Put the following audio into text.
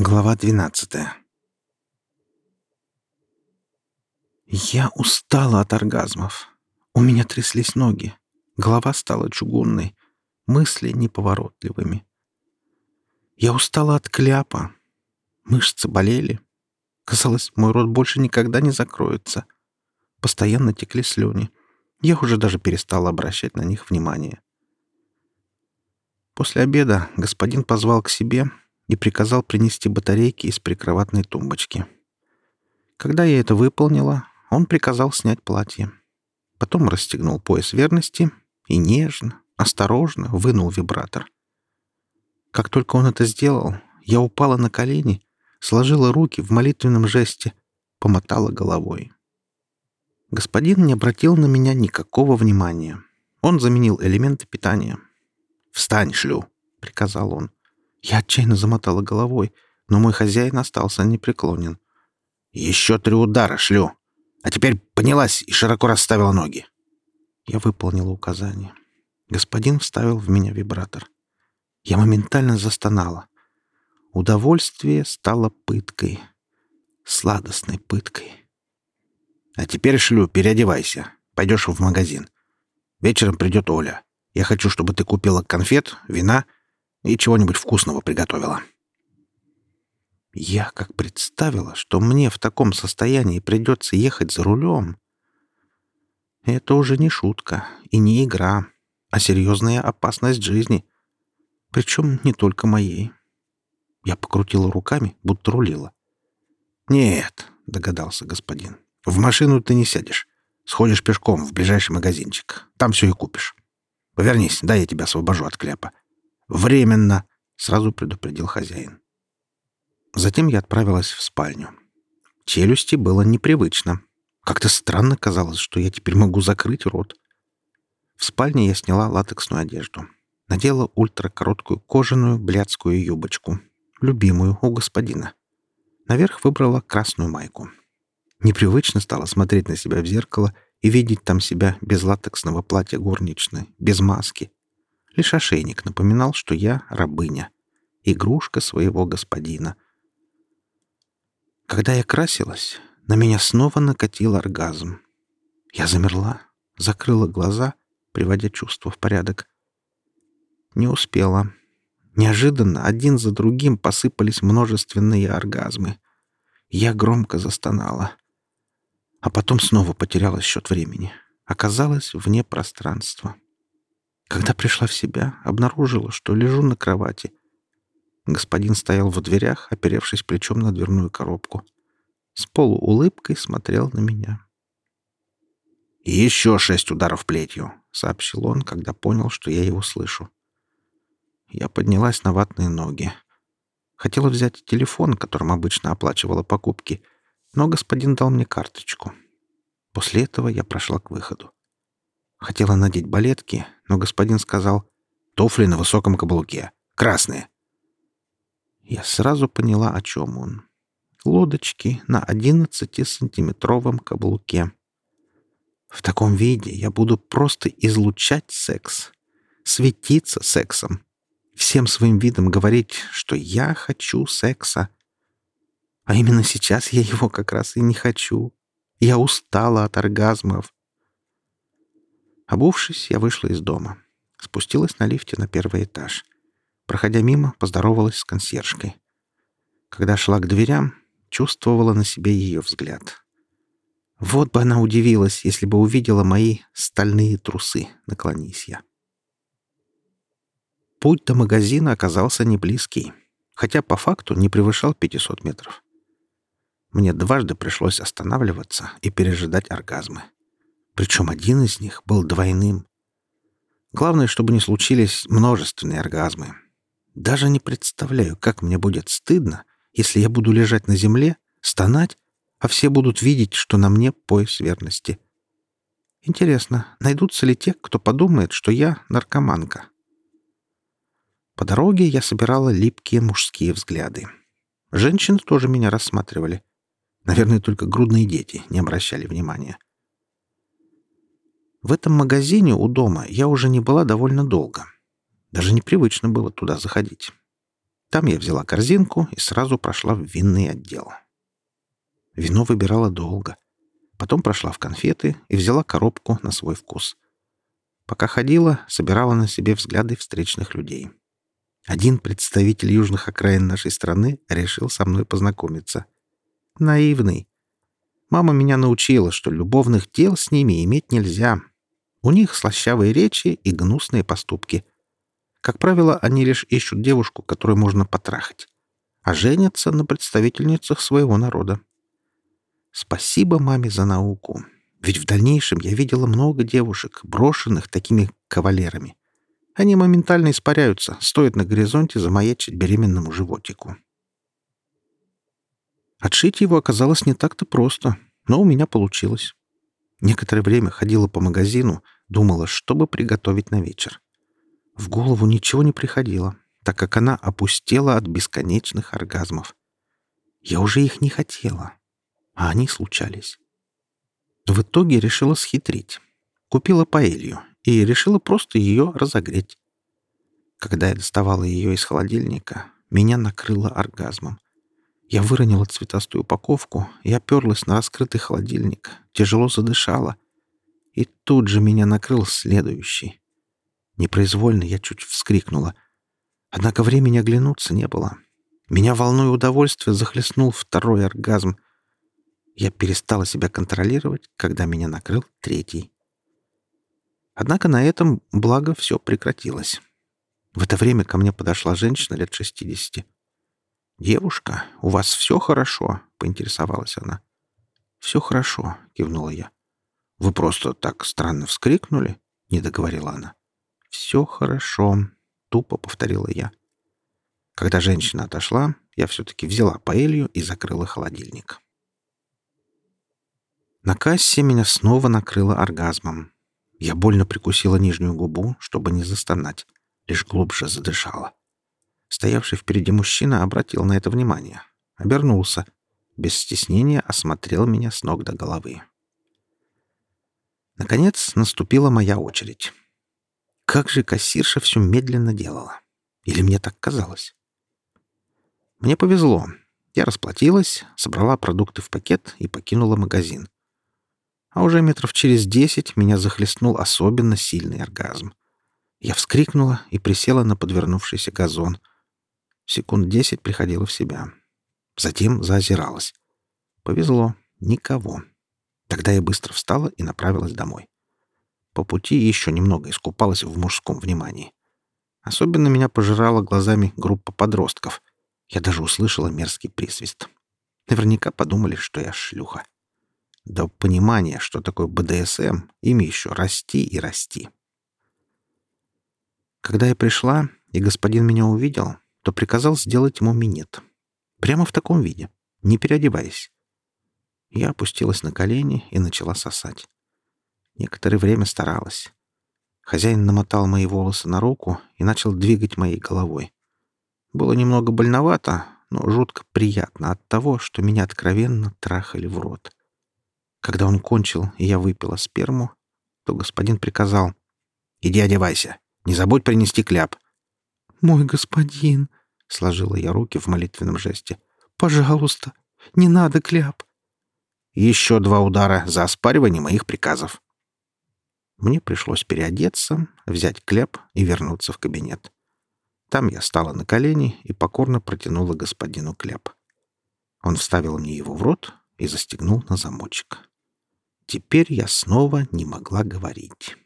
Глава двенадцатая. Я устала от оргазмов. У меня тряслись ноги. Голова стала чугунной. Мысли неповоротливыми. Я устала от кляпа. Мышцы болели. Казалось, мой рот больше никогда не закроется. Постоянно текли слюни. Я уже даже перестала обращать на них внимание. После обеда господин позвал к себе — и приказал принести батарейки из прикроватной тумбочки. Когда я это выполнила, он приказал снять платье. Потом расстегнул пояс верности и нежно, осторожно вынул вибратор. Как только он это сделал, я упала на колени, сложила руки в молитвенном жесте, помотала головой. Господин не обратил на меня никакого внимания. Он заменил элементы питания. «Встань, шлю!» — приказал он. Я отчаянно замотала головой, но мой хозяин остался непреклонен. «Еще три удара шлю! А теперь поднялась и широко расставила ноги!» Я выполнила указание. Господин вставил в меня вибратор. Я моментально застонала. Удовольствие стало пыткой. Сладостной пыткой. «А теперь, шлю, переодевайся. Пойдешь в магазин. Вечером придет Оля. Я хочу, чтобы ты купила конфет, вина — и чего-нибудь вкусного приготовила. Я как представила, что мне в таком состоянии придется ехать за рулем. Это уже не шутка и не игра, а серьезная опасность жизни. Причем не только моей. Я покрутила руками, будто рулила. «Нет», — догадался господин, — «в машину ты не сядешь. Сходишь пешком в ближайший магазинчик. Там все и купишь. Повернись, дай я тебя освобожу от кляпа. «Временно!» — сразу предупредил хозяин. Затем я отправилась в спальню. Челюсти было непривычно. Как-то странно казалось, что я теперь могу закрыть рот. В спальне я сняла латексную одежду. Надела ультракороткую кожаную блядскую юбочку. Любимую у господина. Наверх выбрала красную майку. Непривычно стало смотреть на себя в зеркало и видеть там себя без латексного платья горничной, без маски, Лишь ошейник напоминал, что я рабыня, игрушка своего господина. Когда я красилась, на меня снова накатил оргазм. Я замерла, закрыла глаза, приводя чувства в порядок. Не успела. Неожиданно один за другим посыпались множественные оргазмы. Я громко застонала. А потом снова потеряла счет времени. Оказалась вне пространства. Когда пришла в себя, обнаружила, что лежу на кровати. Господин стоял в дверях, оперевшись плечом на дверную коробку. С полуулыбкой смотрел на меня. «Еще шесть ударов плетью», — сообщил он, когда понял, что я его слышу. Я поднялась на ватные ноги. Хотела взять телефон, которым обычно оплачивала покупки, но господин дал мне карточку. После этого я прошла к выходу. Хотела надеть балетки, но господин сказал «Туфли на высоком каблуке. Красные». Я сразу поняла, о чем он. Лодочки на 11-сантиметровом каблуке. В таком виде я буду просто излучать секс, светиться сексом, всем своим видом говорить, что я хочу секса. А именно сейчас я его как раз и не хочу. Я устала от оргазмов. Обувшись, я вышла из дома. Спустилась на лифте на первый этаж. Проходя мимо, поздоровалась с консьержкой. Когда шла к дверям, чувствовала на себе ее взгляд. Вот бы она удивилась, если бы увидела мои стальные трусы, наклонись я. Путь до магазина оказался не хотя по факту не превышал 500 метров. Мне дважды пришлось останавливаться и пережидать оргазмы. Причем один из них был двойным. Главное, чтобы не случились множественные оргазмы. Даже не представляю, как мне будет стыдно, если я буду лежать на земле, стонать, а все будут видеть, что на мне пояс верности. Интересно, найдутся ли те, кто подумает, что я наркоманка? По дороге я собирала липкие мужские взгляды. Женщины тоже меня рассматривали. Наверное, только грудные дети не обращали внимания. В этом магазине у дома я уже не была довольно долго. Даже непривычно было туда заходить. Там я взяла корзинку и сразу прошла в винный отдел. Вино выбирала долго. Потом прошла в конфеты и взяла коробку на свой вкус. Пока ходила, собирала на себе взгляды встречных людей. Один представитель южных окраин нашей страны решил со мной познакомиться. Наивный. Мама меня научила, что любовных дел с ними иметь нельзя. У них слащавые речи и гнусные поступки. Как правило, они лишь ищут девушку, которую можно потрахать, а женятся на представительницах своего народа. Спасибо маме за науку. Ведь в дальнейшем я видела много девушек, брошенных такими кавалерами. Они моментально испаряются, стоит на горизонте замаячить беременному животику. Отшить его оказалось не так-то просто, но у меня получилось. Некоторое время ходила по магазину, думала, что бы приготовить на вечер. В голову ничего не приходило, так как она опустела от бесконечных оргазмов. Я уже их не хотела, а они случались. В итоге решила схитрить. Купила паэлью и решила просто ее разогреть. Когда я доставала ее из холодильника, меня накрыло оргазмом. Я выронила цветастую упаковку и оперлась на раскрытый холодильник, тяжело задышала. И тут же меня накрыл следующий. Непроизвольно я чуть вскрикнула. Однако времени оглянуться не было. Меня волной удовольствия захлестнул второй оргазм. Я перестала себя контролировать, когда меня накрыл третий. Однако на этом, благо, все прекратилось. В это время ко мне подошла женщина лет шестидесяти. «Девушка, у вас все хорошо?» — поинтересовалась она. «Все хорошо», — кивнула я. «Вы просто так странно вскрикнули?» — не договорила она. «Все хорошо», — тупо повторила я. Когда женщина отошла, я все-таки взяла паэлью и закрыла холодильник. На кассе меня снова накрыло оргазмом. Я больно прикусила нижнюю губу, чтобы не застонать, лишь глубже задышала. Стоявший впереди мужчина обратил на это внимание. Обернулся. Без стеснения осмотрел меня с ног до головы. Наконец наступила моя очередь. Как же кассирша все медленно делала. Или мне так казалось? Мне повезло. Я расплатилась, собрала продукты в пакет и покинула магазин а уже метров через десять меня захлестнул особенно сильный оргазм. Я вскрикнула и присела на подвернувшийся газон. Секунд десять приходила в себя. Затем заозиралась. Повезло. Никого. Тогда я быстро встала и направилась домой. По пути еще немного искупалась в мужском внимании. Особенно меня пожирала глазами группа подростков. Я даже услышала мерзкий присвист. Наверняка подумали, что я шлюха. До понимания, что такое БДСМ, ими еще расти и расти. Когда я пришла, и господин меня увидел, то приказал сделать ему минет. Прямо в таком виде, не переодеваясь. Я опустилась на колени и начала сосать. Некоторое время старалась. Хозяин намотал мои волосы на руку и начал двигать моей головой. Было немного больновато, но жутко приятно от того, что меня откровенно трахали в рот. Когда он кончил, и я выпила сперму, то господин приказал «Иди одевайся, не забудь принести кляп». «Мой господин», — сложила я руки в молитвенном жесте, — «пожалуйста, не надо кляп». Еще два удара за оспаривание моих приказов. Мне пришлось переодеться, взять кляп и вернуться в кабинет. Там я стала на колени и покорно протянула господину кляп. Он вставил мне его в рот и застегнул на замочек. Теперь я снова не могла говорить.